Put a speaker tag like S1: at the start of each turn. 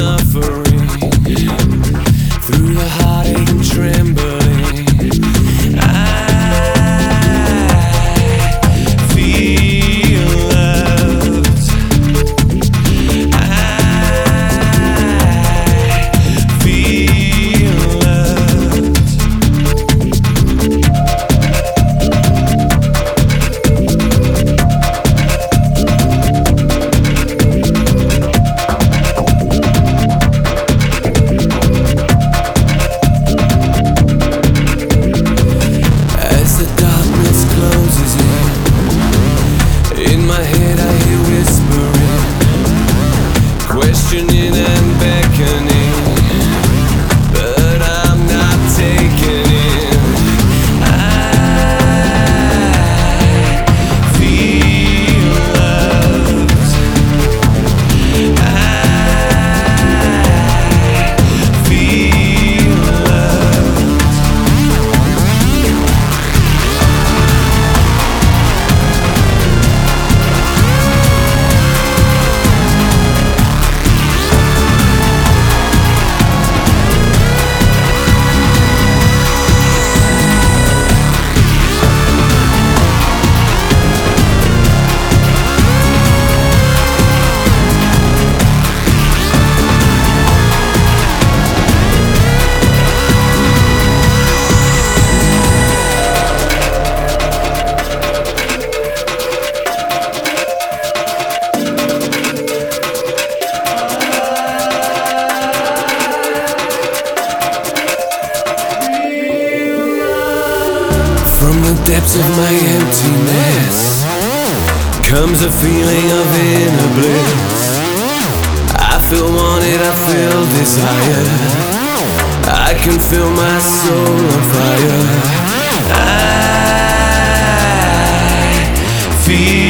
S1: suffering through the heartache and tremble. depths of my emptiness comes a feeling of inner bliss. I feel wanted, I feel desired. I can feel my soul on fire. I feel.